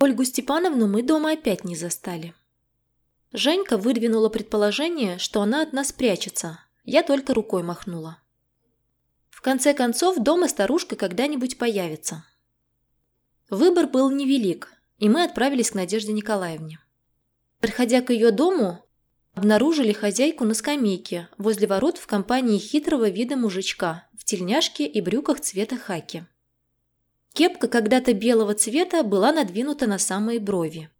Ольгу Степановну мы дома опять не застали. Женька выдвинула предположение, что она от нас прячется. Я только рукой махнула. В конце концов, дома старушка когда-нибудь появится. Выбор был невелик, и мы отправились к Надежде Николаевне. Приходя к ее дому, обнаружили хозяйку на скамейке возле ворот в компании хитрого вида мужичка в тельняшке и брюках цвета хаки. Кепка когда-то белого цвета была надвинута на самые брови.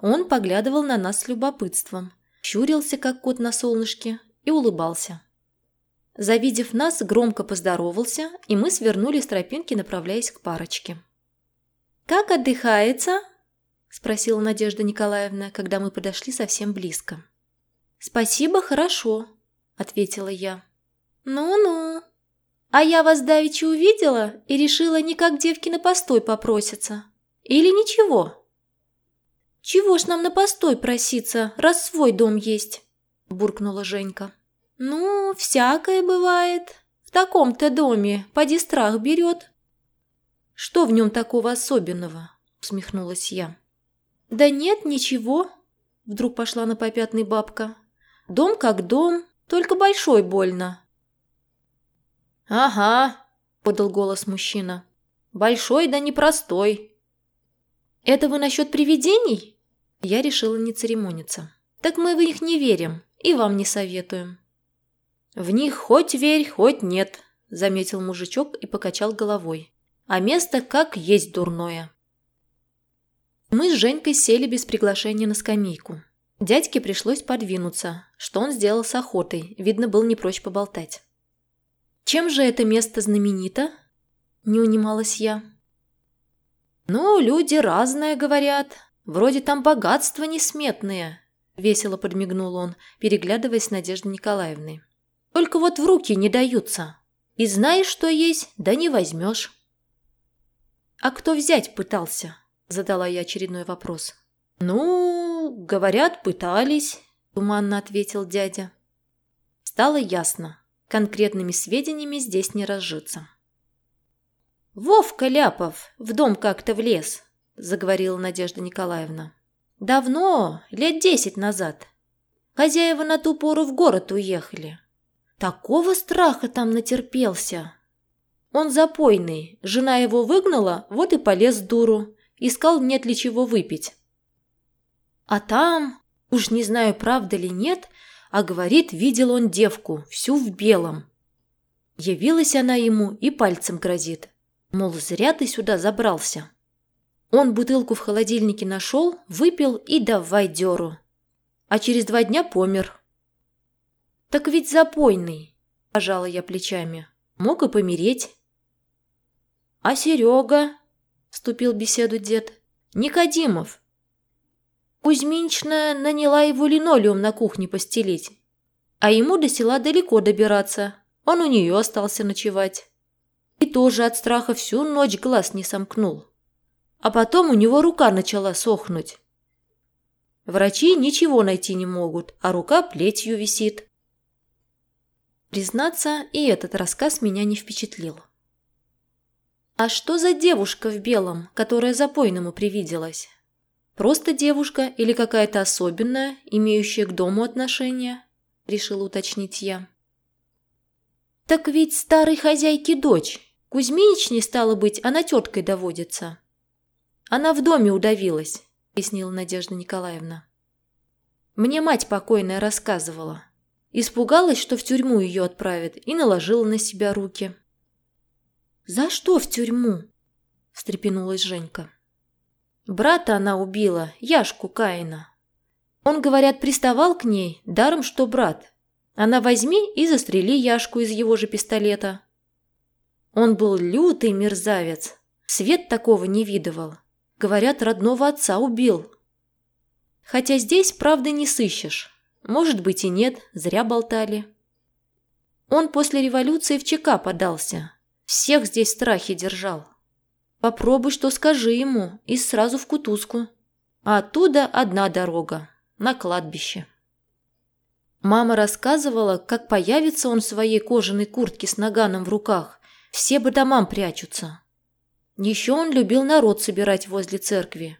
Он поглядывал на нас с любопытством, щурился, как кот на солнышке, и улыбался. Завидев нас, громко поздоровался, и мы свернули с тропинки, направляясь к парочке. «Как отдыхается?» – спросила Надежда Николаевна, когда мы подошли совсем близко. «Спасибо, хорошо», – ответила я. «Ну-ну. А я вас давеча увидела и решила не как девки на постой попроситься. Или ничего?» «Чего ж нам на постой проситься, раз свой дом есть?» – буркнула Женька. «Ну, всякое бывает. В таком-то доме поди страх берет». «Что в нем такого особенного?» – усмехнулась я. «Да нет, ничего», – вдруг пошла на попятный бабка. Дом как дом, только большой больно». «Ага», – подал голос мужчина. «Большой да непростой». «Это вы насчет привидений?» Я решила не церемониться. «Так мы в них не верим и вам не советуем». «В них хоть верь, хоть нет», – заметил мужичок и покачал головой. «А место как есть дурное». Мы с Женькой сели без приглашения на скамейку. Дядьке пришлось подвинуться, что он сделал с охотой, видно, был не прочь поболтать. «Чем же это место знаменито?» – не унималась я. «Ну, люди разные говорят. Вроде там богатства несметные», – весело подмигнул он, переглядываясь с Надеждой Николаевной. «Только вот в руки не даются. И знаешь, что есть, да не возьмешь». «А кто взять пытался?» – задала я очередной вопрос. «Ну, говорят, пытались», – туманно ответил дядя. Стало ясно. Конкретными сведениями здесь не разжиться. «Вовка Ляпов в дом как-то влез», – заговорила Надежда Николаевна. «Давно, лет десять назад. Хозяева на ту пору в город уехали. Такого страха там натерпелся. Он запойный, жена его выгнала, вот и полез дуру. Искал, нет ли чего выпить. А там, уж не знаю, правда ли нет, а говорит, видел он девку, всю в белом. Явилась она ему и пальцем грозит. Мол, зря ты сюда забрался. Он бутылку в холодильнике нашел, выпил и давай дёру. А через два дня помер. «Так ведь запойный», – пожала я плечами. «Мог и помереть». «А Серега?» – вступил в беседу дед. «Никодимов. Кузьминична наняла его линолеум на кухне постелить. А ему до села далеко добираться. Он у нее остался ночевать. И тоже от страха всю ночь глаз не сомкнул. А потом у него рука начала сохнуть. Врачи ничего найти не могут, а рука плетью висит. Признаться, и этот рассказ меня не впечатлил. А что за девушка в белом, которая запойному привиделась? Просто девушка или какая-то особенная, имеющая к дому отношение?» – решила уточнить я. «Так ведь старой хозяйки дочь. Кузьминич не стало быть, она теткой доводится». «Она в доме удавилась», – пояснила Надежда Николаевна. «Мне мать покойная рассказывала. Испугалась, что в тюрьму ее отправят, и наложила на себя руки». «За что в тюрьму?» – встрепенулась Женька. Брата она убила, Яшку Каина. Он, говорят, приставал к ней, даром что брат. Она возьми и застрели Яшку из его же пистолета. Он был лютый мерзавец. Свет такого не видывал. Говорят, родного отца убил. Хотя здесь правды не сыщешь. Может быть и нет, зря болтали. Он после революции в ЧК подался. Всех здесь страхи держал. Попробуй, что скажи ему, и сразу в кутузку. А оттуда одна дорога, на кладбище. Мама рассказывала, как появится он в своей кожаной куртке с наганом в руках. Все по домам прячутся. Еще он любил народ собирать возле церкви.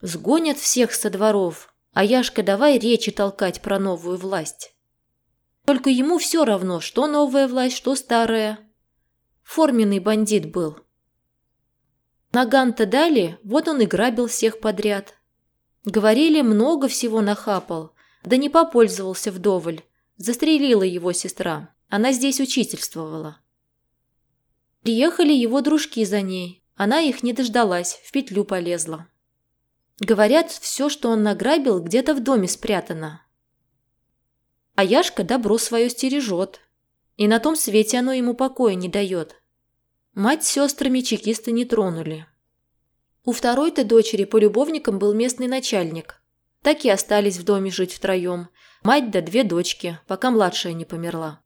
Сгонят всех со дворов, а Яшка давай речи толкать про новую власть. Только ему все равно, что новая власть, что старая. Форменный бандит был. Наган-то дали, вот он и грабил всех подряд. Говорили, много всего нахапал, да не попользовался вдоволь. Застрелила его сестра. Она здесь учительствовала. Приехали его дружки за ней. Она их не дождалась, в петлю полезла. Говорят, все, что он награбил, где-то в доме спрятано. А Яшка добро свое стережет. И на том свете оно ему покоя не дает. Мать с сестрами чекисты не тронули. У второй-то дочери по любовникам был местный начальник. Так и остались в доме жить втроем. Мать да две дочки, пока младшая не померла.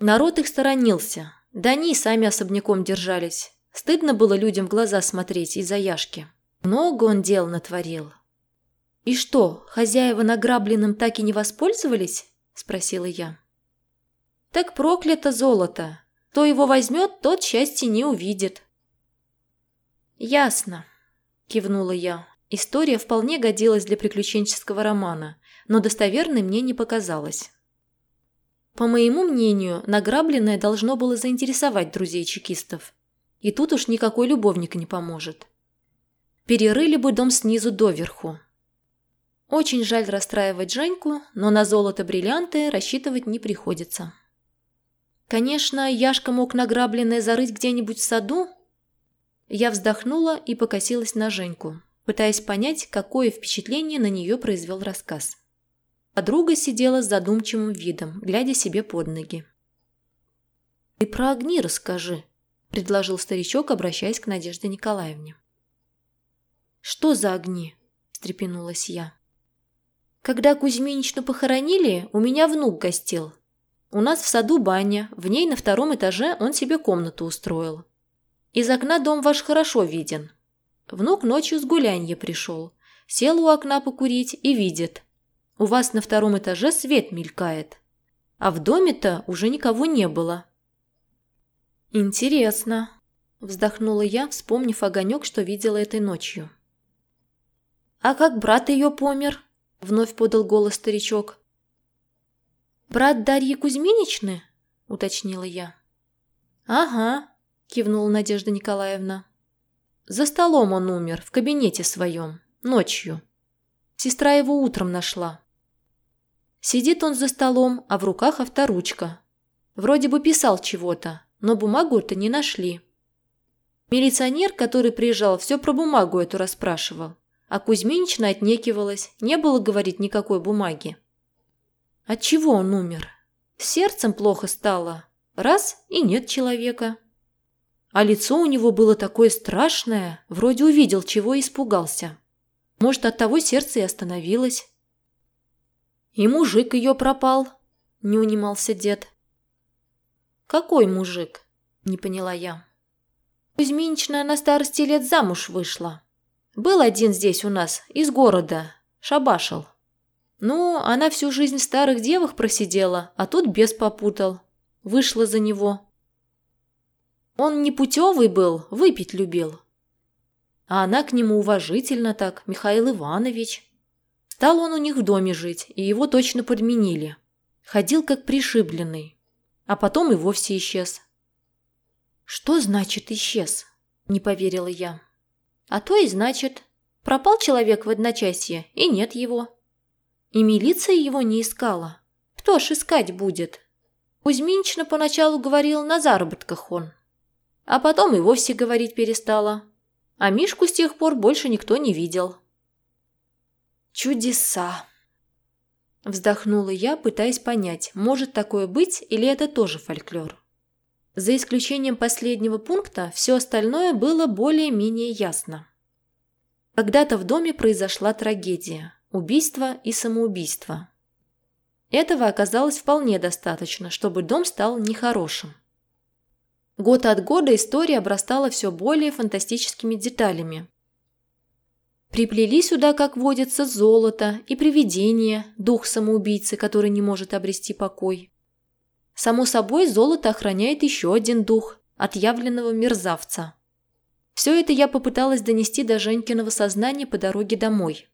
Народ их сторонился. Да они и сами особняком держались. Стыдно было людям в глаза смотреть из-за Яшки. Много он дел натворил. «И что, хозяева награбленным так и не воспользовались?» – спросила я. «Так проклято золото. Кто его возьмет, тот счастья не увидит». «Ясно», – кивнула я. История вполне годилась для приключенческого романа, но достоверной мне не показалась. По моему мнению, награбленное должно было заинтересовать друзей чекистов. И тут уж никакой любовник не поможет. Перерыли бы дом снизу доверху. Очень жаль расстраивать Женьку, но на золото-бриллианты рассчитывать не приходится. Конечно, Яшка мог награбленное зарыть где-нибудь в саду. Я вздохнула и покосилась на Женьку, пытаясь понять, какое впечатление на нее произвел рассказ. Подруга сидела с задумчивым видом, глядя себе под ноги. «Ты про огни расскажи», – предложил старичок, обращаясь к Надежде Николаевне. «Что за огни?» – встрепенулась я. «Когда Кузьминичну похоронили, у меня внук гостил. У нас в саду баня, в ней на втором этаже он себе комнату устроил. Из окна дом ваш хорошо виден. Внук ночью с гулянья пришел, сел у окна покурить и видит. У вас на втором этаже свет мелькает, а в доме-то уже никого не было». «Интересно», – вздохнула я, вспомнив огонек, что видела этой ночью. «А как брат ее помер?» – вновь подал голос старичок. «Брат Дарьи Кузьминичны?» – уточнила я. «Ага», – кивнула Надежда Николаевна. «За столом он умер, в кабинете своем, ночью. Сестра его утром нашла. Сидит он за столом, а в руках авторучка. Вроде бы писал чего-то, но бумагу-то не нашли. Милиционер, который приезжал, все про бумагу эту расспрашивал. А Кузьминична отнекивалась, не было, говорит, никакой бумаги. От чего он умер? Сердцем плохо стало. Раз – и нет человека. А лицо у него было такое страшное, вроде увидел, чего испугался. Может, от того сердце и остановилось. И мужик ее пропал, не унимался дед. Какой мужик? Не поняла я. Кузьминична на старости лет замуж вышла. Был один здесь у нас, из города, шабашил. Ну, она всю жизнь в старых девах просидела, а тут бес попутал. Вышла за него. Он не путевый был, выпить любил. А она к нему уважительно так, Михаил Иванович. Стал он у них в доме жить, и его точно подменили. Ходил как пришибленный. А потом и вовсе исчез. «Что значит исчез?» – не поверила я. А то и значит, пропал человек в одночасье, и нет его. И милиция его не искала. Кто ж искать будет? Кузьминична поначалу говорил, на заработках он. А потом и вовсе говорить перестала. А Мишку с тех пор больше никто не видел. «Чудеса!» Вздохнула я, пытаясь понять, может такое быть или это тоже фольклор. За исключением последнего пункта, все остальное было более-менее ясно. Когда-то в доме произошла трагедия – убийство и самоубийство. Этого оказалось вполне достаточно, чтобы дом стал нехорошим. Год от года история обрастала все более фантастическими деталями. Приплели сюда, как водится, золото и привидение, дух самоубийцы, который не может обрести покой. Само собой, золото охраняет еще один дух – отъявленного мерзавца. Все это я попыталась донести до Женькиного сознания по дороге домой.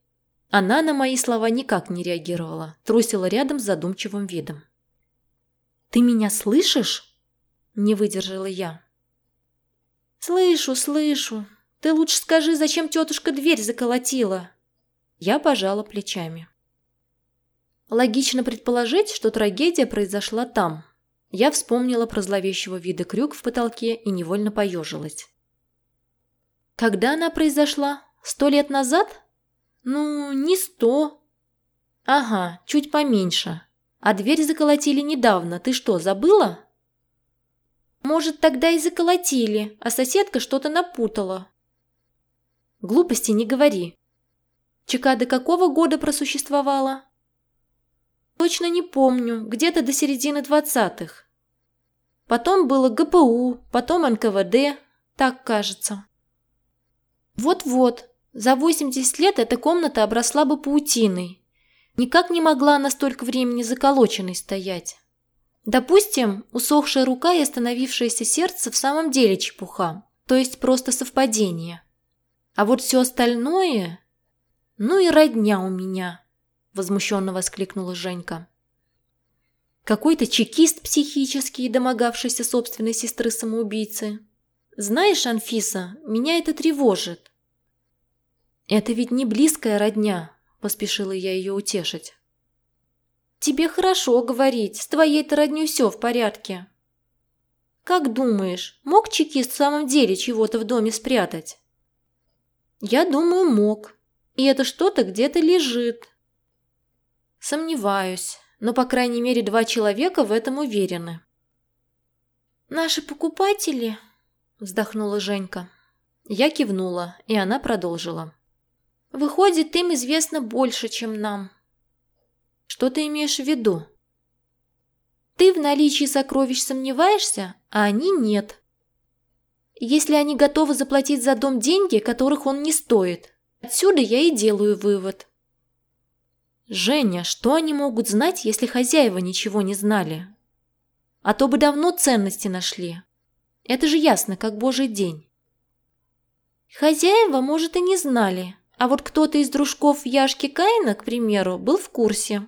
Она на мои слова никак не реагировала, трусила рядом с задумчивым видом. «Ты меня слышишь?» – не выдержала я. «Слышу, слышу. Ты лучше скажи, зачем тетушка дверь заколотила?» Я пожала плечами. Логично предположить, что трагедия произошла там. Я вспомнила про зловещего вида крюк в потолке и невольно поежилась. Когда она произошла? Сто лет назад? Ну, не сто. Ага, чуть поменьше. А дверь заколотили недавно. Ты что, забыла? Может, тогда и заколотили, а соседка что-то напутала. Глупости не говори. ЧК до какого года просуществовала? Точно не помню, где-то до середины двадцатых. Потом было ГПУ, потом НКВД, так кажется. Вот-вот, за 80 лет эта комната обросла бы паутиной. Никак не могла она столько времени заколоченной стоять. Допустим, усохшая рука и остановившееся сердце в самом деле чепуха, то есть просто совпадение. А вот все остальное... Ну и родня у меня, возмущенно воскликнула Женька. Какой-то чекист психический, домогавшийся собственной сестры-самоубийцы. Знаешь, Анфиса, меня это тревожит. Это ведь не близкая родня, поспешила я ее утешить. Тебе хорошо говорить, с твоей-то родней все в порядке. Как думаешь, мог чекист в самом деле чего-то в доме спрятать? Я думаю, мог. И это что-то где-то лежит. Сомневаюсь, но по крайней мере два человека в этом уверены. Наши покупатели, вздохнула Женька. Я кивнула, и она продолжила. Выходит, им известно больше, чем нам. Что ты имеешь в виду? Ты в наличии сокровищ сомневаешься, а они нет. Если они готовы заплатить за дом деньги, которых он не стоит. Отсюда я и делаю вывод. Женя, что они могут знать, если хозяева ничего не знали? А то бы давно ценности нашли. Это же ясно, как божий день. Хозяева, может, и не знали, а вот кто-то из дружков Яшки Каина, к примеру, был в курсе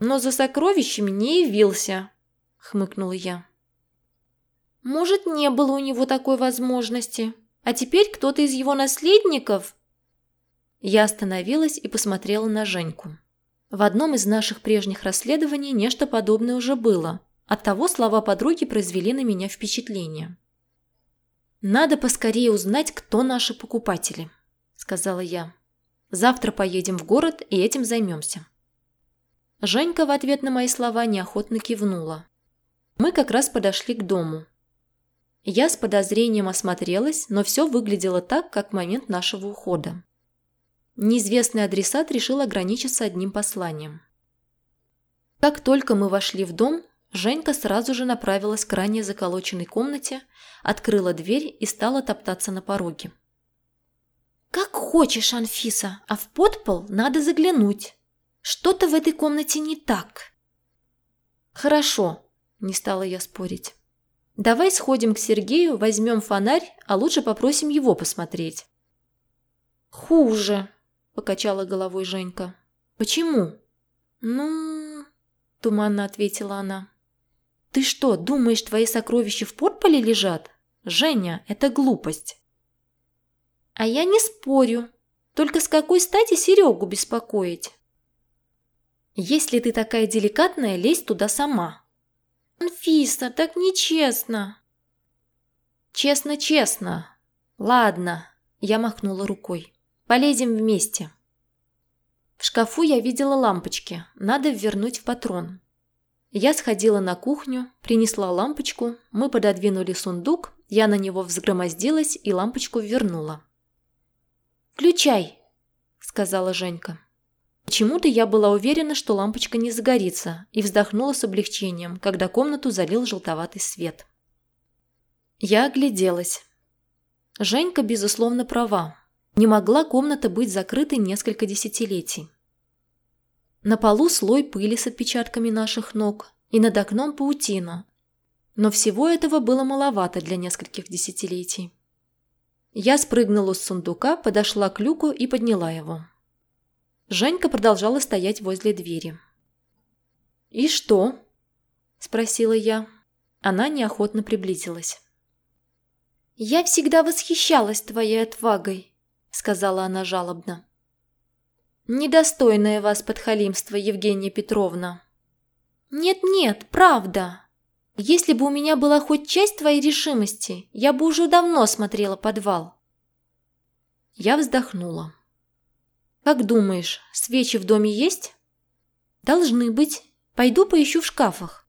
но за сокровищами не явился», — хмыкнула я. «Может, не было у него такой возможности, а теперь кто-то из его наследников...» Я остановилась и посмотрела на Женьку. В одном из наших прежних расследований нечто подобное уже было. Оттого слова подруги произвели на меня впечатление. «Надо поскорее узнать, кто наши покупатели», — сказала я. «Завтра поедем в город и этим займемся». Женька в ответ на мои слова неохотно кивнула. Мы как раз подошли к дому. Я с подозрением осмотрелась, но все выглядело так, как в момент нашего ухода. Неизвестный адресат решил ограничиться одним посланием. Как только мы вошли в дом, Женька сразу же направилась к ранее заколоченной комнате, открыла дверь и стала топтаться на пороге. «Как хочешь, Анфиса, а в подпол надо заглянуть», что-то в этой комнате не так. Хорошо, не стала я спорить. Давай сходим к Сергею, возьмем фонарь, а лучше попросим его посмотреть. Хуже, покачала головой Женька. Почему? Ну, туманно ответила она. Ты что, думаешь, твои сокровища в подполе лежат? Женя, это глупость. А я не спорю. Только с какой стати Серегу беспокоить? Если ты такая деликатная, лезь туда сама. Анфиса, так нечестно. Честно-честно. Ладно, я махнула рукой. Полезем вместе. В шкафу я видела лампочки, надо вернуть в патрон. Я сходила на кухню, принесла лампочку, мы пододвинули сундук, я на него взгромоздилась и лампочку вернула. «Включай», — сказала Женька. Почему-то я была уверена, что лампочка не загорится, и вздохнула с облегчением, когда комнату залил желтоватый свет. Я огляделась. Женька, безусловно, права. Не могла комната быть закрытой несколько десятилетий. На полу слой пыли с отпечатками наших ног, и над окном паутина. Но всего этого было маловато для нескольких десятилетий. Я спрыгнула с сундука, подошла к люку и подняла его. Женька продолжала стоять возле двери. «И что?» – спросила я. Она неохотно приблизилась. «Я всегда восхищалась твоей отвагой», – сказала она жалобно. «Недостойное вас подхалимство, Евгения Петровна». «Нет-нет, правда. Если бы у меня была хоть часть твоей решимости, я бы уже давно смотрела подвал». Я вздохнула. «Как думаешь, свечи в доме есть?» «Должны быть. Пойду поищу в шкафах».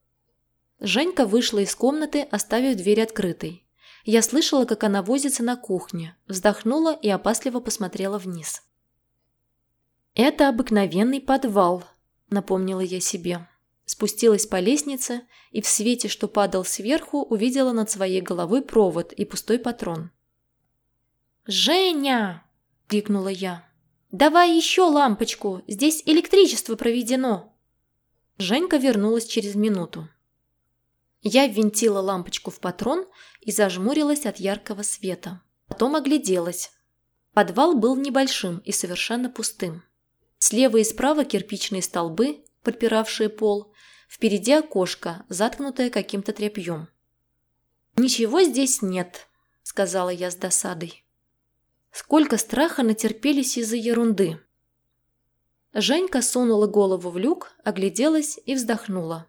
Женька вышла из комнаты, оставив дверь открытой. Я слышала, как она возится на кухне, вздохнула и опасливо посмотрела вниз. «Это обыкновенный подвал», — напомнила я себе. Спустилась по лестнице и в свете, что падал сверху, увидела над своей головой провод и пустой патрон. «Женя!» — крикнула я. «Давай еще лампочку, здесь электричество проведено!» Женька вернулась через минуту. Я ввинтила лампочку в патрон и зажмурилась от яркого света. Потом огляделась. Подвал был небольшим и совершенно пустым. Слева и справа кирпичные столбы, подпиравшие пол, впереди окошко, заткнутое каким-то тряпьем. «Ничего здесь нет», — сказала я с досадой. Сколько страха натерпелись из-за ерунды. Женька сунула голову в люк, огляделась и вздохнула.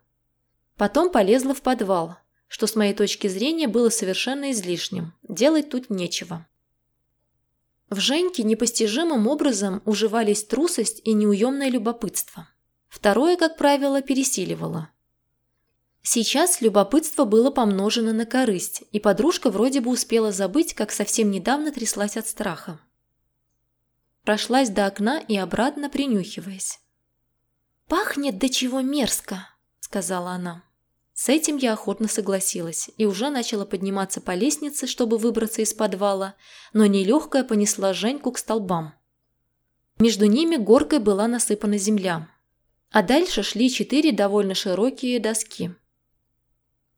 Потом полезла в подвал, что с моей точки зрения было совершенно излишним. Делать тут нечего. В Женьке непостижимым образом уживались трусость и неуемное любопытство. Второе, как правило, пересиливало. Сейчас любопытство было помножено на корысть, и подружка вроде бы успела забыть, как совсем недавно тряслась от страха. Прошлась до окна и обратно принюхиваясь. «Пахнет до чего мерзко», — сказала она. С этим я охотно согласилась и уже начала подниматься по лестнице, чтобы выбраться из подвала, но нелегкая понесла Женьку к столбам. Между ними горкой была насыпана земля, а дальше шли четыре довольно широкие доски.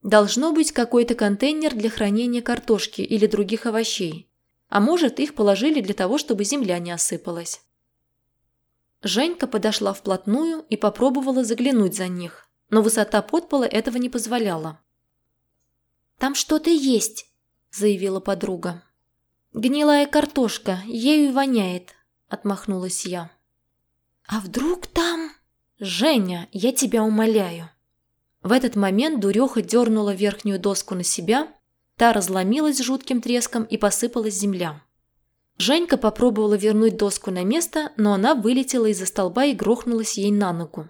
Должно быть какой-то контейнер для хранения картошки или других овощей, а может их положили для того, чтобы земля не осыпалась. Женька подошла вплотную и попробовала заглянуть за них – но высота подпола этого не позволяла. «Там что-то есть», – заявила подруга. «Гнилая картошка, ею воняет», – отмахнулась я. «А вдруг там...» «Женя, я тебя умоляю». В этот момент дуреха дернула верхнюю доску на себя, та разломилась жутким треском и посыпалась земля. Женька попробовала вернуть доску на место, но она вылетела из-за столба и грохнулась ей на ногу.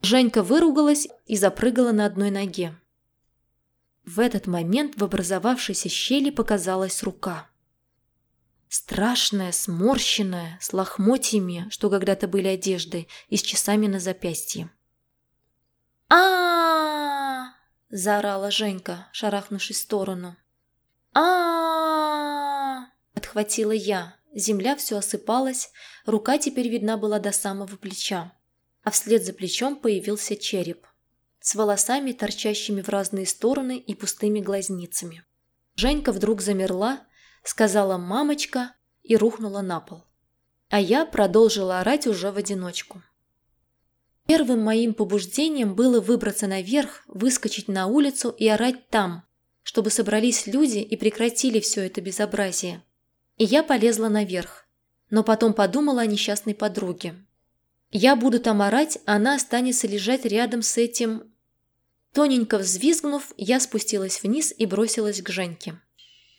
Женька выругалась и запрыгала на одной ноге. В этот момент в образовавшейся щели показалась рука. Страшная, сморщенная, с лохмотьями, что когда-то были одеждой, и с часами на запястье. а заорала Женька, шарахнувшись в сторону. а отхватила я. Земля все осыпалась, рука теперь видна была до самого плеча а вслед за плечом появился череп с волосами, торчащими в разные стороны и пустыми глазницами. Женька вдруг замерла, сказала «мамочка» и рухнула на пол. А я продолжила орать уже в одиночку. Первым моим побуждением было выбраться наверх, выскочить на улицу и орать там, чтобы собрались люди и прекратили все это безобразие. И я полезла наверх, но потом подумала о несчастной подруге, я буду там орать, а она останется лежать рядом с этим... Тоненько взвизгнув, я спустилась вниз и бросилась к Женьке,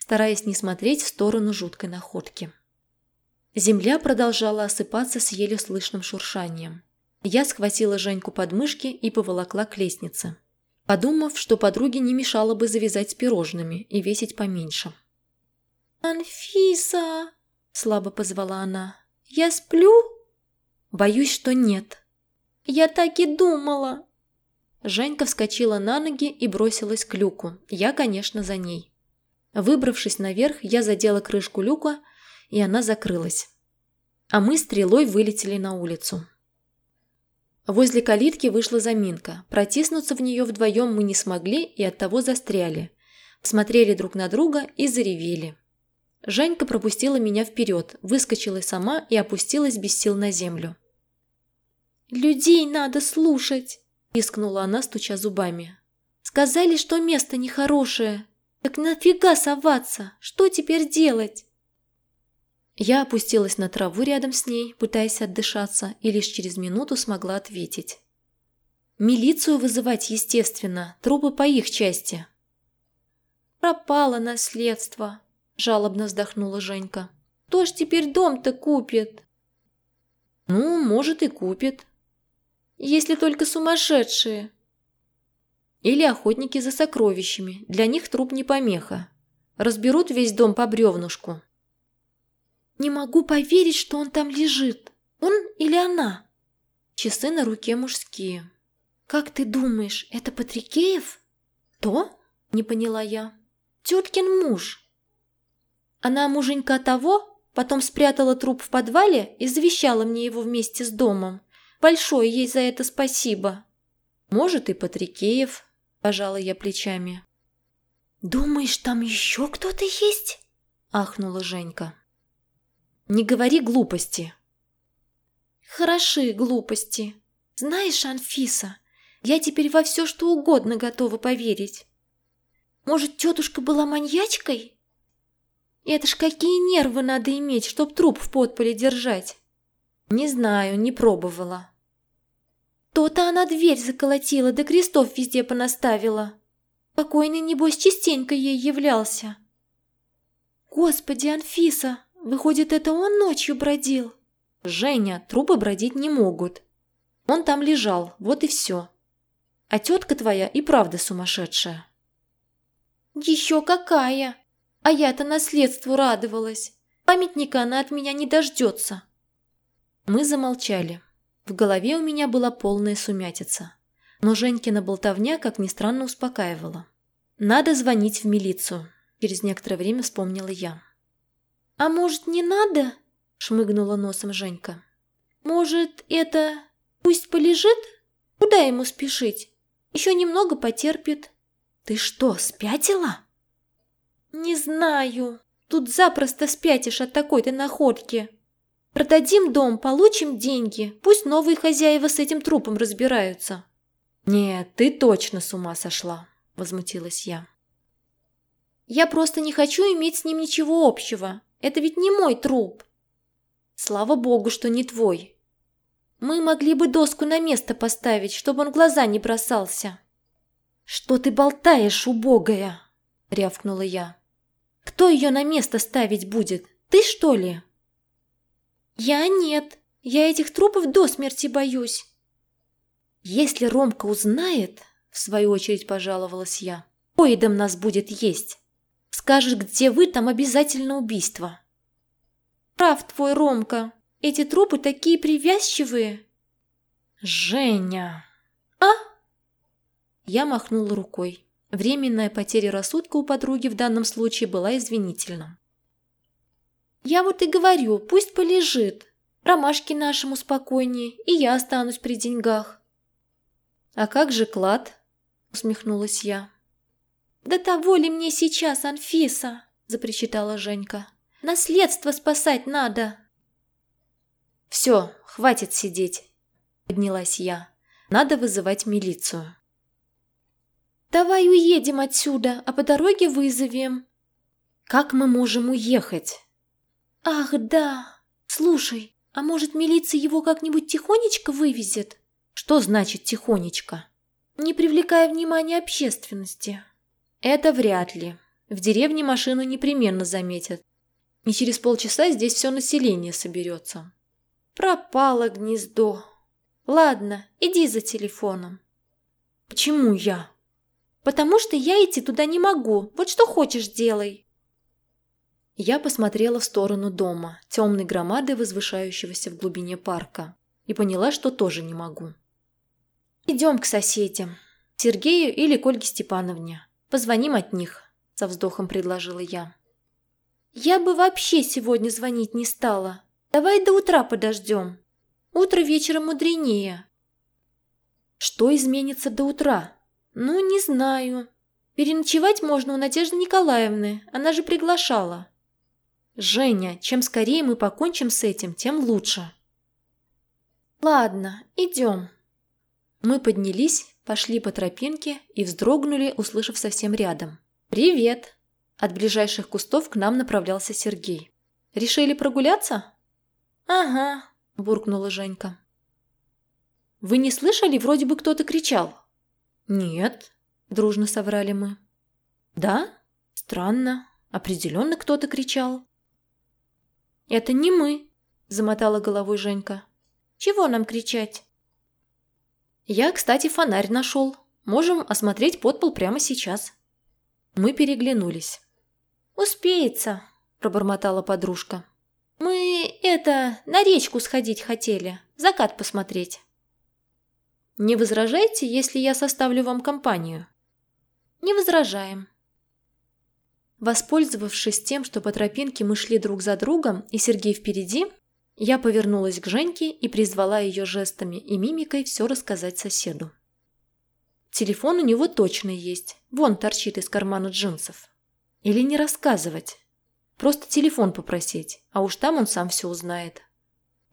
стараясь не смотреть в сторону жуткой находки. Земля продолжала осыпаться с еле слышным шуршанием. Я схватила Женьку под мышки и поволокла к лестнице, подумав, что подруге не мешало бы завязать с пирожными и весить поменьше. «Анфиса!» – слабо позвала она. «Я сплю?» Боюсь, что нет. Я так и думала. Женька вскочила на ноги и бросилась к люку. Я, конечно, за ней. Выбравшись наверх, я задела крышку люка, и она закрылась. А мы стрелой вылетели на улицу. Возле калитки вышла заминка. Протиснуться в нее вдвоем мы не смогли и оттого застряли. Смотрели друг на друга и заревели. Женька пропустила меня вперед, выскочила сама и опустилась без сил на землю. «Людей надо слушать!» – пискнула она, стуча зубами. «Сказали, что место нехорошее. Так нафига соваться? Что теперь делать?» Я опустилась на траву рядом с ней, пытаясь отдышаться, и лишь через минуту смогла ответить. «Милицию вызывать, естественно, трубы по их части». «Пропало наследство», – жалобно вздохнула Женька. «Кто ж теперь дом-то купит?» «Ну, может, и купит», если только сумасшедшие. Или охотники за сокровищами. Для них труп не помеха. Разберут весь дом по бревнушку. Не могу поверить, что он там лежит. Он или она? Часы на руке мужские. Как ты думаешь, это Патрикеев? То? Не поняла я. Теткин муж. Она муженька того, потом спрятала труп в подвале и завещала мне его вместе с домом. Большое ей за это спасибо. Может, и Патрикеев, пожала я плечами. Думаешь, там еще кто-то есть? Ахнула Женька. Не говори глупости. Хороши глупости. Знаешь, Анфиса, я теперь во все, что угодно готова поверить. Может, тетушка была маньячкой? Это ж какие нервы надо иметь, чтоб труп в подполе держать. Не знаю, не пробовала. То-то она дверь заколотила, да крестов везде понаставила. Покойный, небось, частенько ей являлся. Господи, Анфиса, выходит, это он ночью бродил? Женя, трупы бродить не могут. Он там лежал, вот и все. А тетка твоя и правда сумасшедшая. Еще какая! А я-то наследству радовалась. Памятника она от меня не дождется. Мы замолчали. В голове у меня была полная сумятица. Но Женькина болтовня, как ни странно, успокаивала. «Надо звонить в милицию», – через некоторое время вспомнила я. «А может, не надо?» – шмыгнула носом Женька. «Может, это... пусть полежит? Куда ему спешить? Еще немного потерпит». «Ты что, спятила?» «Не знаю. Тут запросто спятишь от такой-то находки», Продадим дом, получим деньги. Пусть новые хозяева с этим трупом разбираются». «Нет, ты точно с ума сошла», – возмутилась я. «Я просто не хочу иметь с ним ничего общего. Это ведь не мой труп». «Слава богу, что не твой». «Мы могли бы доску на место поставить, чтобы он глаза не бросался». «Что ты болтаешь, убогая?» – рявкнула я. «Кто ее на место ставить будет? Ты, что ли?» «Я нет. Я этих трупов до смерти боюсь». «Если Ромка узнает, — в свою очередь пожаловалась я, — поедом нас будет есть. Скажет, где вы, там обязательно убийство». «Прав твой Ромка. Эти трупы такие привязчивые». «Женя!» «А?» Я махнула рукой. Временная потеря рассудка у подруги в данном случае была извинительна. Я вот и говорю, пусть полежит. Ромашки нашему спокойнее, и я останусь при деньгах. А как же клад? Усмехнулась я. Да того ли мне сейчас, Анфиса? Запричитала Женька. Наследство спасать надо. Все, хватит сидеть. Поднялась я. Надо вызывать милицию. Давай уедем отсюда, а по дороге вызовем. Как мы можем уехать? «Ах, да! Слушай, а может, милиция его как-нибудь тихонечко вывезет?» «Что значит тихонечко?» «Не привлекая внимания общественности». «Это вряд ли. В деревне машину непременно заметят. И через полчаса здесь все население соберется». «Пропало гнездо. Ладно, иди за телефоном». «Почему я?» «Потому что я идти туда не могу. Вот что хочешь делай». Я посмотрела в сторону дома, темной громады, возвышающегося в глубине парка, и поняла, что тоже не могу. «Идем к соседям, Сергею или к Ольге Степановне. Позвоним от них», – со вздохом предложила я. «Я бы вообще сегодня звонить не стала. Давай до утра подождем. Утро вечером мудренее». «Что изменится до утра?» «Ну, не знаю. Переночевать можно у Надежды Николаевны, она же приглашала». Женя, чем скорее мы покончим с этим, тем лучше. Ладно, идем. Мы поднялись, пошли по тропинке и вздрогнули, услышав совсем рядом. «Привет!» От ближайших кустов к нам направлялся Сергей. «Решили прогуляться?» «Ага», – буркнула Женька. «Вы не слышали? Вроде бы кто-то кричал». «Нет», – дружно соврали мы. «Да? Странно. Определенно кто-то кричал». «Это не мы», – замотала головой Женька. «Чего нам кричать?» «Я, кстати, фонарь нашел. Можем осмотреть подпол прямо сейчас». Мы переглянулись. «Успеется», – пробормотала подружка. «Мы, это, на речку сходить хотели, закат посмотреть». «Не возражаете, если я составлю вам компанию?» «Не возражаем». Воспользовавшись тем, что по тропинке мы шли друг за другом, и Сергей впереди, я повернулась к Женьке и призвала ее жестами и мимикой все рассказать соседу. Телефон у него точно есть, вон торчит из кармана джинсов. Или не рассказывать. Просто телефон попросить, а уж там он сам все узнает.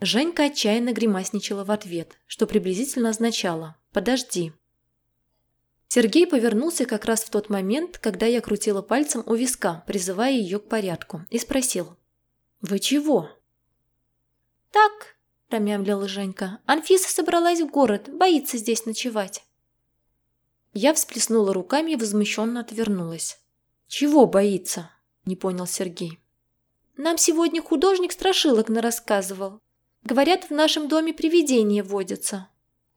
Женька отчаянно гримасничала в ответ, что приблизительно означало «подожди». Сергей повернулся как раз в тот момент, когда я крутила пальцем у виска, призывая ее к порядку, и спросил «Вы чего?» «Так», – промямлила Женька, – «Анфиса собралась в город, боится здесь ночевать». Я всплеснула руками и возмущенно отвернулась. «Чего боится?» – не понял Сергей. «Нам сегодня художник страшилок нарассказывал. Говорят, в нашем доме привидения водятся».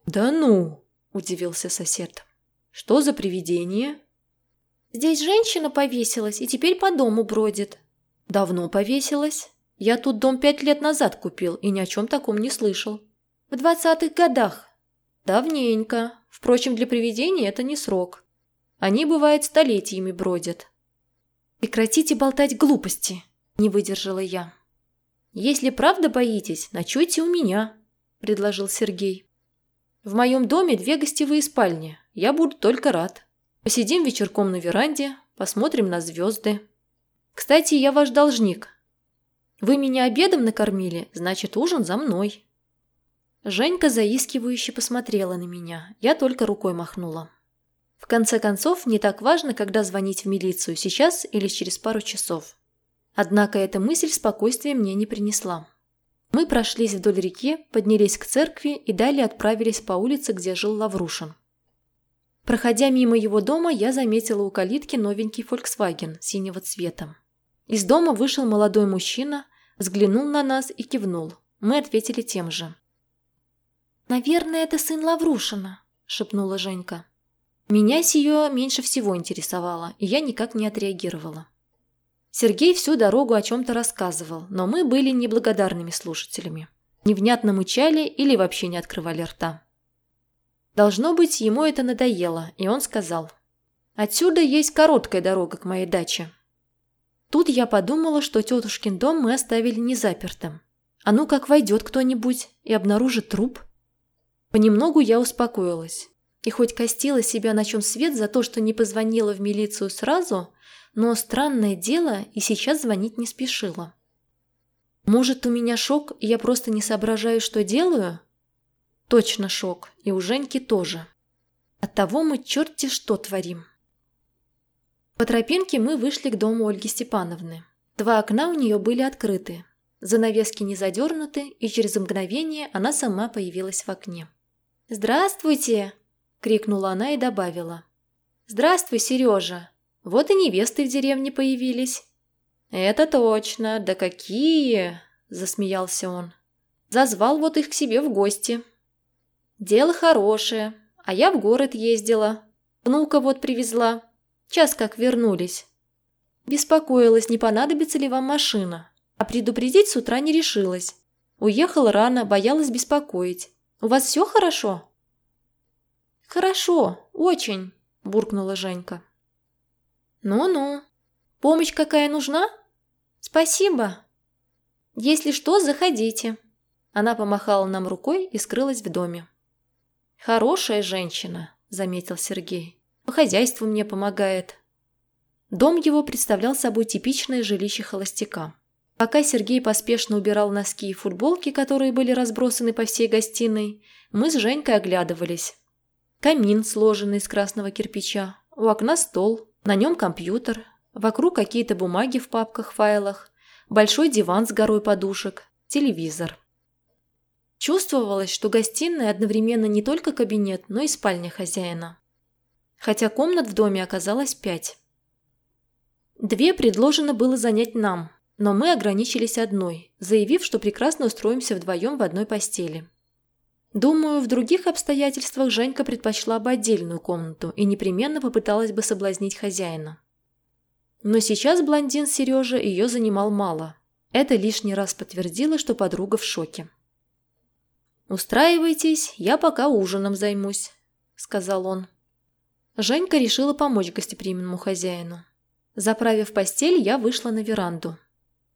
«Да ну!» – удивился сосед. «Что за привидение?» «Здесь женщина повесилась и теперь по дому бродит». «Давно повесилась?» Я тут дом пять лет назад купил и ни о чем таком не слышал. В двадцатых годах. Давненько. Впрочем, для привидений это не срок. Они, бывает, столетиями бродят. Прекратите болтать глупости, не выдержала я. Если правда боитесь, ночуйте у меня, предложил Сергей. В моем доме две гостевые спальни. Я буду только рад. Посидим вечерком на веранде, посмотрим на звезды. Кстати, я ваш должник, вы меня обедом накормили, значит, ужин за мной». Женька заискивающе посмотрела на меня. Я только рукой махнула. В конце концов, не так важно, когда звонить в милицию, сейчас или через пару часов. Однако эта мысль спокойствия мне не принесла. Мы прошлись вдоль реки, поднялись к церкви и далее отправились по улице, где жил Лаврушин. Проходя мимо его дома, я заметила у калитки новенький Volkswagen синего цвета. Из дома вышел молодой мужчина, взглянул на нас и кивнул. Мы ответили тем же. «Наверное, это сын Лаврушина», – шепнула Женька. Меня сие меньше всего интересовало, и я никак не отреагировала. Сергей всю дорогу о чем-то рассказывал, но мы были неблагодарными слушателями. Невнятно мычали или вообще не открывали рта. Должно быть, ему это надоело, и он сказал. «Отсюда есть короткая дорога к моей даче. Тут я подумала, что тетушкин дом мы оставили незапертым. А ну как войдет кто-нибудь и обнаружит труп? Понемногу я успокоилась. И хоть костила себя на чем свет за то, что не позвонила в милицию сразу, но странное дело и сейчас звонить не спешила. Может, у меня шок, и я просто не соображаю, что делаю? Точно шок, и у Женьки тоже. Оттого мы черти что творим. По тропинке мы вышли к дому Ольги Степановны. Два окна у нее были открыты. Занавески не задернуты, и через мгновение она сама появилась в окне. «Здравствуйте!» – крикнула она и добавила. «Здравствуй, Сережа! Вот и невесты в деревне появились». «Это точно! Да какие!» – засмеялся он. «Зазвал вот их к себе в гости». «Дело хорошее, а я в город ездила. Внука вот привезла. Час как вернулись. Беспокоилась, не понадобится ли вам машина. А предупредить с утра не решилась. Уехала рано, боялась беспокоить. У вас все хорошо?» «Хорошо, очень», – буркнула Женька. «Ну-ну. Помощь какая нужна?» «Спасибо. Если что, заходите». Она помахала нам рукой и скрылась в доме. «Хорошая женщина», – заметил Сергей. По хозяйству мне помогает. Дом его представлял собой типичное жилище холостяка. Пока Сергей поспешно убирал носки и футболки, которые были разбросаны по всей гостиной, мы с Женькой оглядывались. Камин, сложенный из красного кирпича, у окна стол, на нем компьютер, вокруг какие-то бумаги в папках-файлах, большой диван с горой подушек, телевизор. Чувствовалось, что гостиная одновременно не только кабинет, но и спальня хозяина. Хотя комнат в доме оказалось пять. Две предложено было занять нам, но мы ограничились одной, заявив, что прекрасно устроимся вдвоем в одной постели. Думаю, в других обстоятельствах Женька предпочла бы отдельную комнату и непременно попыталась бы соблазнить хозяина. Но сейчас блондин Сережа ее занимал мало. Это лишний раз подтвердило, что подруга в шоке. «Устраивайтесь, я пока ужином займусь», — сказал он. Женька решила помочь гостеприимному хозяину. Заправив постель, я вышла на веранду.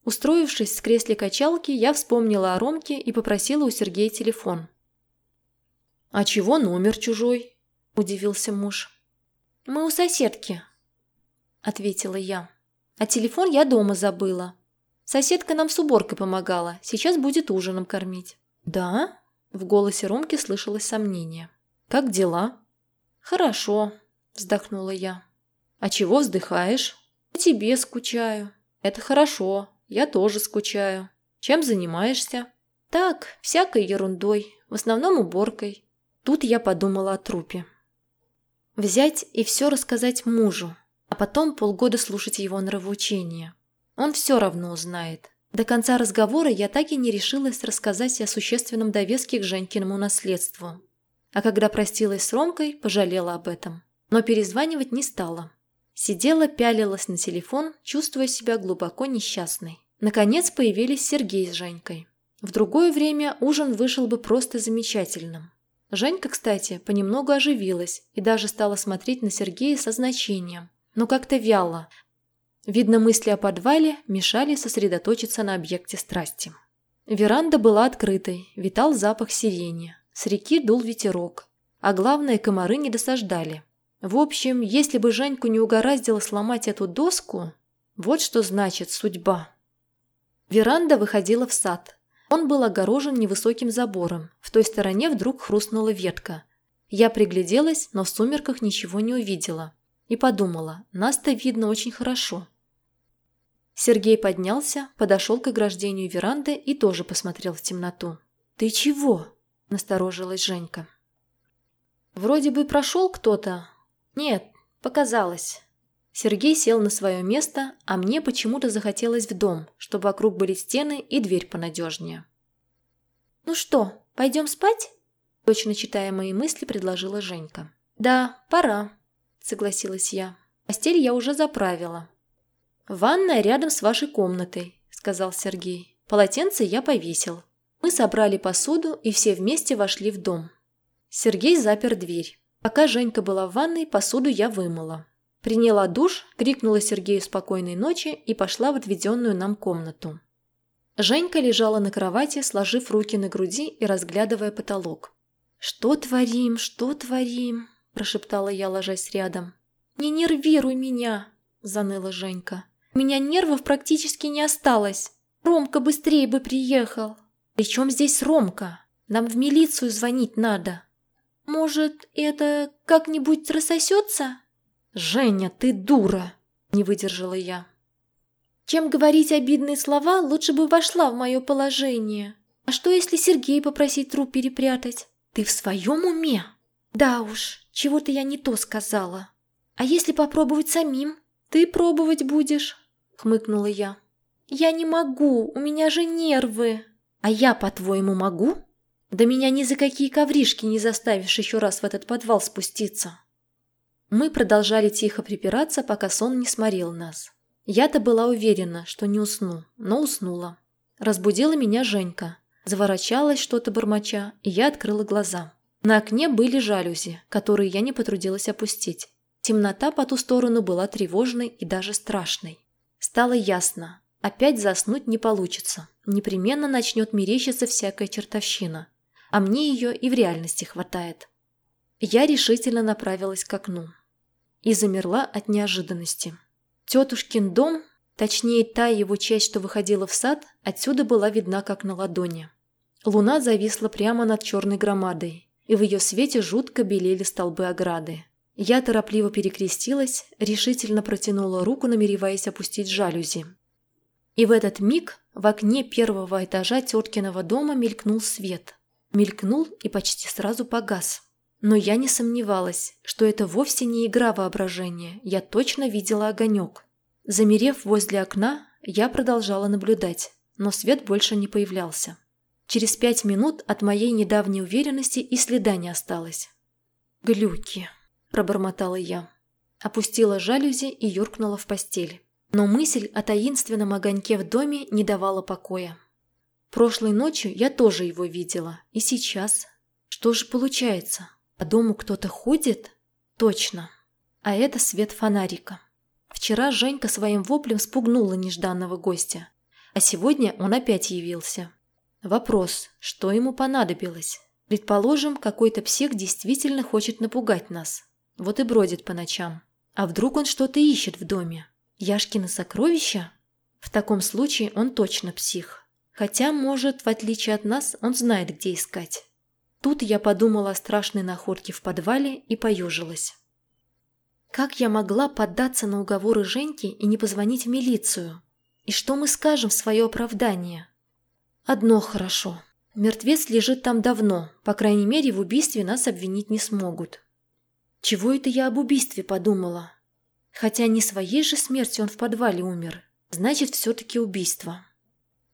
Устроившись в кресле качалки, я вспомнила о Ромке и попросила у Сергея телефон. «А чего номер чужой?» – удивился муж. «Мы у соседки», – ответила я. «А телефон я дома забыла. Соседка нам с уборкой помогала, сейчас будет ужином кормить». «Да?» – в голосе Ромки слышалось сомнение. «Как дела?» «Хорошо», – вздохнула я. «А чего вздыхаешь?» «По тебе скучаю». «Это хорошо, я тоже скучаю. Чем занимаешься?» «Так, всякой ерундой, в основном уборкой». Тут я подумала о трупе. Взять и все рассказать мужу, а потом полгода слушать его нравоучения. Он все равно узнает. До конца разговора я так и не решилась рассказать о существенном довеске к Женькиному наследству. А когда простилась с Ромкой, пожалела об этом. Но перезванивать не стала. Сидела, пялилась на телефон, чувствуя себя глубоко несчастной. Наконец появились Сергей с Женькой. В другое время ужин вышел бы просто замечательным. Женька, кстати, понемногу оживилась и даже стала смотреть на Сергея со значением, но как-то вяло. Видно, мысли о подвале мешали сосредоточиться на объекте страсти. Веранда была открытой, витал запах сирени. С реки дул ветерок. А главное, комары не досаждали. В общем, если бы Женьку не угораздило сломать эту доску, вот что значит судьба. Веранда выходила в сад. Он был огорожен невысоким забором. В той стороне вдруг хрустнула ветка. Я пригляделась, но в сумерках ничего не увидела. И подумала, нас-то видно очень хорошо. Сергей поднялся, подошел к ограждению веранды и тоже посмотрел в темноту. «Ты чего?» – насторожилась Женька. «Вроде бы прошел кто-то. Нет, показалось». Сергей сел на свое место, а мне почему-то захотелось в дом, чтобы вокруг были стены и дверь понадежнее. «Ну что, пойдем спать?» Точно читая мои мысли, предложила Женька. «Да, пора», — согласилась я. «Постель я уже заправила». «Ванная рядом с вашей комнатой», — сказал Сергей. «Полотенце я повесил». Мы собрали посуду и все вместе вошли в дом. Сергей запер дверь. Пока Женька была в ванной, посуду я вымыла. Приняла душ, крикнула Сергею спокойной ночи и пошла в отведенную нам комнату. Женька лежала на кровати, сложив руки на груди и разглядывая потолок. «Что творим, что творим?» – прошептала я, ложась рядом. «Не нервируй меня!» – заныла Женька. «У меня нервов практически не осталось. Ромка быстрее бы приехал!» «При чем здесь Ромка? Нам в милицию звонить надо!» «Может, это как-нибудь рассосется?» «Женя, ты дура!» – не выдержала я. Чем говорить обидные слова, лучше бы вошла в мое положение. А что, если Сергей попросить труп перепрятать? Ты в своем уме? Да уж, чего-то я не то сказала. А если попробовать самим? Ты пробовать будешь, хмыкнула я. Я не могу, у меня же нервы. А я, по-твоему, могу? Да меня ни за какие ковришки не заставишь еще раз в этот подвал спуститься. Мы продолжали тихо припираться, пока сон не сморил нас. Я-то была уверена, что не усну, но уснула. Разбудила меня Женька. Заворочалась что-то бормоча, и я открыла глаза. На окне были жалюзи, которые я не потрудилась опустить. Темнота по ту сторону была тревожной и даже страшной. Стало ясно. Опять заснуть не получится. Непременно начнет мерещиться всякая чертовщина. А мне ее и в реальности хватает. Я решительно направилась к окну и замерла от неожиданности. Тетушкин дом, Точнее, та его часть, что выходила в сад, отсюда была видна как на ладони. Луна зависла прямо над черной громадой, и в ее свете жутко белели столбы ограды. Я торопливо перекрестилась, решительно протянула руку, намереваясь опустить жалюзи. И в этот миг в окне первого этажа теткиного дома мелькнул свет. Мелькнул и почти сразу погас. Но я не сомневалась, что это вовсе не игра воображения, я точно видела огонек. Замерев возле окна, я продолжала наблюдать, но свет больше не появлялся. Через пять минут от моей недавней уверенности и следа не осталось. «Глюки», – пробормотала я. Опустила жалюзи и юркнула в постель. Но мысль о таинственном огоньке в доме не давала покоя. Прошлой ночью я тоже его видела. И сейчас. Что же получается? По дому кто-то ходит? Точно. А это свет фонарика. Вчера Женька своим воплем спугнула нежданного гостя. А сегодня он опять явился. Вопрос, что ему понадобилось? Предположим, какой-то псих действительно хочет напугать нас. Вот и бродит по ночам. А вдруг он что-то ищет в доме? Яшкино сокровища? В таком случае он точно псих. Хотя, может, в отличие от нас, он знает, где искать. Тут я подумала о страшной находке в подвале и поежилась. Как я могла поддаться на уговоры Женьки и не позвонить в милицию? И что мы скажем в свое оправдание? Одно хорошо. Мертвец лежит там давно, по крайней мере, в убийстве нас обвинить не смогут. Чего это я об убийстве подумала? Хотя не своей же смертью он в подвале умер. Значит, все-таки убийство.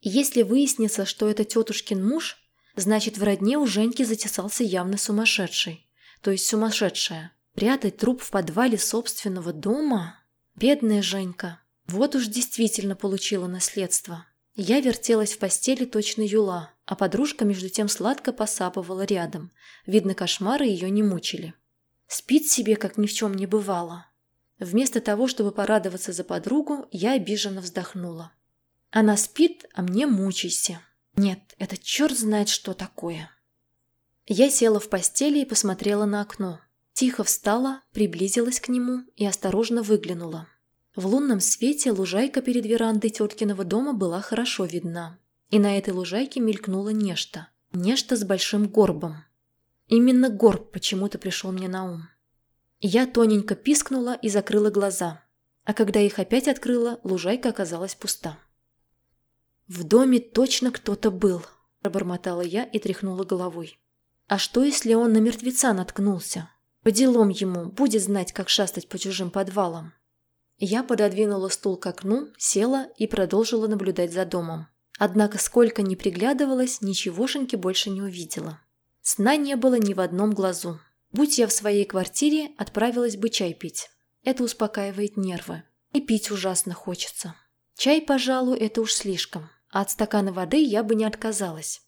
если выяснится, что это тетушкин муж, значит, в родне у Женьки затесался явно сумасшедший. То есть сумасшедшая. Прятать труп в подвале собственного дома? Бедная Женька. Вот уж действительно получила наследство. Я вертелась в постели точно юла, а подружка между тем сладко посапывала рядом. Видно, кошмары ее не мучили. Спит себе, как ни в чем не бывало. Вместо того, чтобы порадоваться за подругу, я обиженно вздохнула. Она спит, а мне мучайся. Нет, это черт знает, что такое. Я села в постели и посмотрела на окно. Тихо встала, приблизилась к нему и осторожно выглянула. В лунном свете лужайка перед верандой теткиного дома была хорошо видна. И на этой лужайке мелькнуло нечто. Нечто с большим горбом. Именно горб почему-то пришел мне на ум. Я тоненько пискнула и закрыла глаза, а когда их опять открыла, лужайка оказалась пуста. «В доме точно кто-то был», – пробормотала я и тряхнула головой. «А что, если он на мертвеца наткнулся? По делам ему, будет знать, как шастать по чужим подвалам». Я пододвинула стул к окну, села и продолжила наблюдать за домом. Однако сколько ни приглядывалась, ничегошеньки больше не увидела. Сна не было ни в одном глазу. Будь я в своей квартире, отправилась бы чай пить. Это успокаивает нервы. И пить ужасно хочется. Чай, пожалуй, это уж слишком. А от стакана воды я бы не отказалась.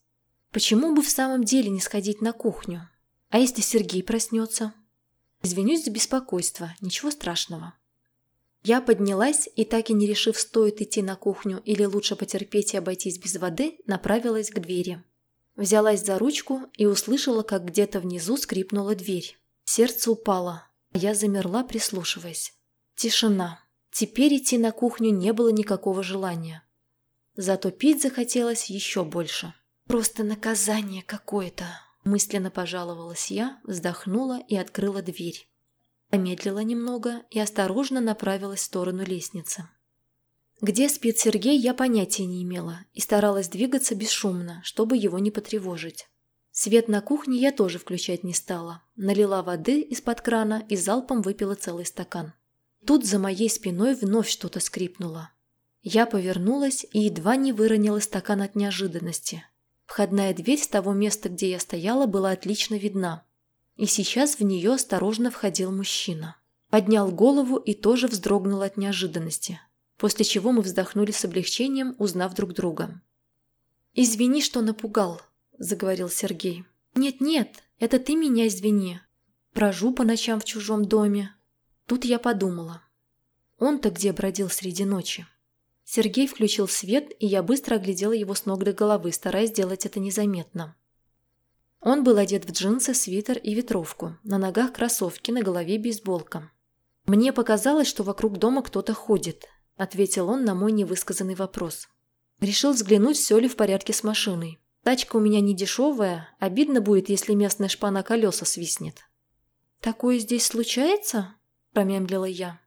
Почему бы в самом деле не сходить на кухню? А если Сергей проснется? Извинюсь за беспокойство, ничего страшного. Я поднялась и, так и не решив, стоит идти на кухню или лучше потерпеть и обойтись без воды, направилась к двери. Взялась за ручку и услышала, как где-то внизу скрипнула дверь. Сердце упало. Я замерла, прислушиваясь. Тишина. Теперь идти на кухню не было никакого желания. Зато пить захотелось еще больше. Просто наказание какое-то. Мысленно пожаловалась я, вздохнула и открыла дверь. Помедлила немного и осторожно направилась в сторону лестницы. Где спит Сергей, я понятия не имела и старалась двигаться бесшумно, чтобы его не потревожить. Свет на кухне я тоже включать не стала. Налила воды из-под крана и залпом выпила целый стакан. Тут за моей спиной вновь что-то скрипнуло. Я повернулась и едва не выронила стакан от неожиданности. Входная дверь с того места, где я стояла, была отлично видна. И сейчас в нее осторожно входил мужчина. Поднял голову и тоже вздрогнул от неожиданности после чего мы вздохнули с облегчением, узнав друг друга. «Извини, что напугал», – заговорил Сергей. «Нет-нет, это ты меня извини. Прожу по ночам в чужом доме». Тут я подумала. Он-то где бродил среди ночи? Сергей включил свет, и я быстро оглядела его с ног до головы, стараясь сделать это незаметно. Он был одет в джинсы, свитер и ветровку, на ногах кроссовки, на голове бейсболка. Мне показалось, что вокруг дома кто-то ходит, ответил он на мой невысказанный вопрос. Решил взглянуть, все ли в порядке с машиной. Тачка у меня не дешевая, обидно будет, если местная шпана колеса свистнет. «Такое здесь случается?» – промямлила я.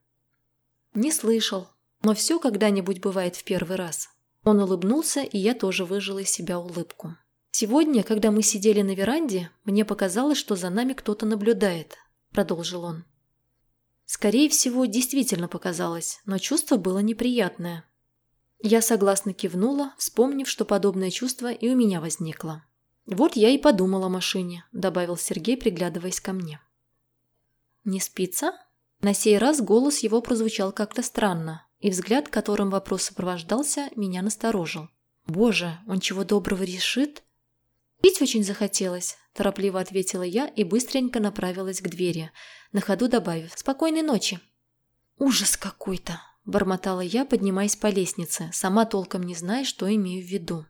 «Не слышал, но все когда-нибудь бывает в первый раз». Он улыбнулся, и я тоже выжила из себя улыбку. «Сегодня, когда мы сидели на веранде, мне показалось, что за нами кто-то наблюдает», – продолжил он. Скорее всего, действительно показалось, но чувство было неприятное. Я согласно кивнула, вспомнив, что подобное чувство и у меня возникло. «Вот я и подумала о машине», – добавил Сергей, приглядываясь ко мне. «Не спится?» На сей раз голос его прозвучал как-то странно, и взгляд, которым вопрос сопровождался, меня насторожил. «Боже, он чего доброго решит?» «Пить очень захотелось», – торопливо ответила я и быстренько направилась к двери, на ходу добавив «Спокойной ночи». «Ужас какой-то», – бормотала я, поднимаясь по лестнице, сама толком не зная, что имею в виду.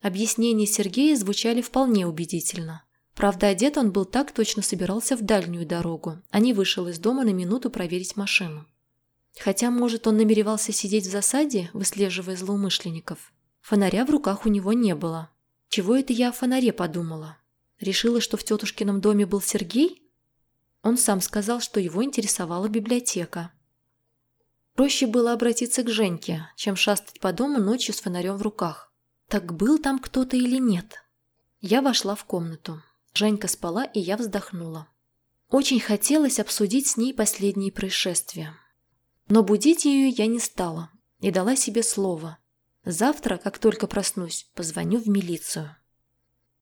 Объяснения Сергея звучали вполне убедительно. Правда, одет он был так, точно собирался в дальнюю дорогу, а не вышел из дома на минуту проверить машину. Хотя, может, он намеревался сидеть в засаде, выслеживая злоумышленников. Фонаря в руках у него не было, чего это я о фонаре подумала? Решила, что в тетушкином доме был Сергей? Он сам сказал, что его интересовала библиотека. Проще было обратиться к Женьке, чем шастать по дому ночью с фонарем в руках. Так был там кто-то или нет? Я вошла в комнату. Женька спала, и я вздохнула. Очень хотелось обсудить с ней последние происшествия. Но будить ее я не стала и дала себе слово – Завтра, как только проснусь, позвоню в милицию.